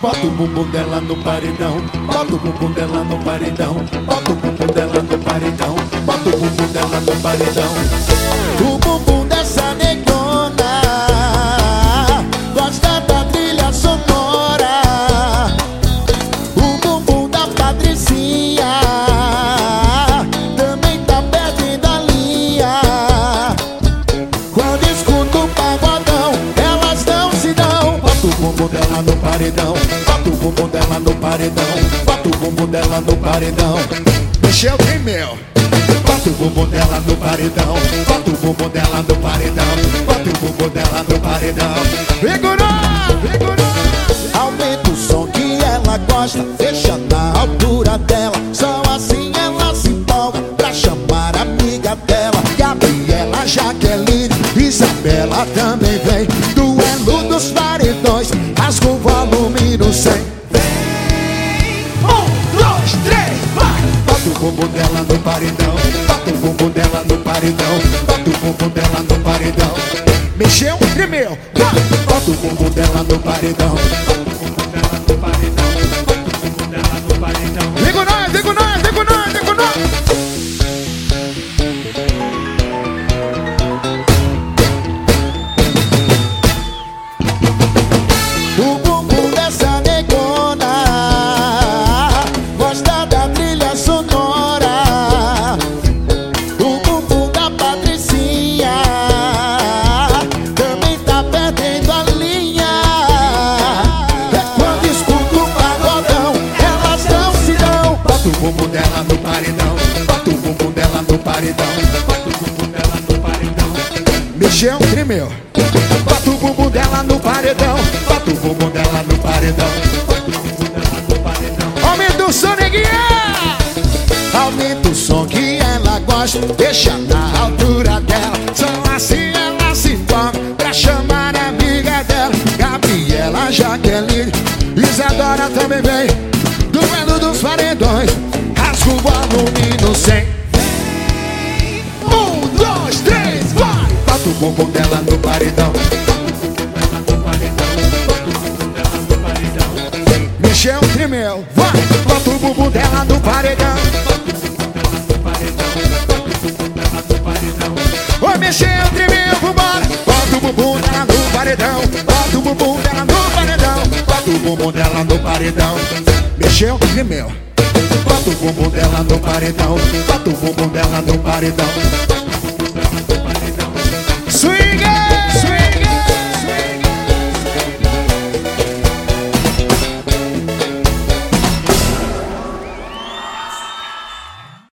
Bota o bumbum dela no paredão, bota o bumbum dela no paredão, bota o bumbum dela no paredão, bota o bumbum dela no paredão. Bumbum dela no paredão, bota o bumbum dela no paredão, bota o bumbum dela no paredão. Michel Tremel. Bota o bumbum dela no paredão, bota o bumbum dela no paredão, bota o bumbum dela no paredão. Vigorou, vigorou. Aumenta o som que ela gosta, deixa na altura dela. Só assim ela se empolga pra chamar a amiga dela. Gabriela, Jaqueline, Isabela também Bumbum dela no paredão, bota o bumbum dela no paredão, bota o bumbum dela no paredão. Mexeu, tremeu, vai! Bota o bumbum dela no paredão, paredão, bota o bumbum dela no paredão. Mexeu, tremeu. Bota o bumbum dela no paredão. Bota o bumbum dela no paredão, bota o bumbum dela no paredão. Aumenta o som, neguinha! Aumenta o som que ela gosta, deixa na altura dela. Só assim ela se toca pra chamar a amiga dela. Gabriela, Jaqueline, Isadora também vem. Duelo dos paredões, rasga o volume no 100. Bumbum dela no paredão. Mexeu, tremeu, vai! Bota o bumbum dela no paredão. Oi, mexeu, tremeu, vambora! Bota o bumbum dela no paredão. Bota o bumbum dela no paredão. Bota o bumbum dela no paredão, Mexeu, tremeu. bota o bumbum dela no paredão, bota o bumbum dela no paredão.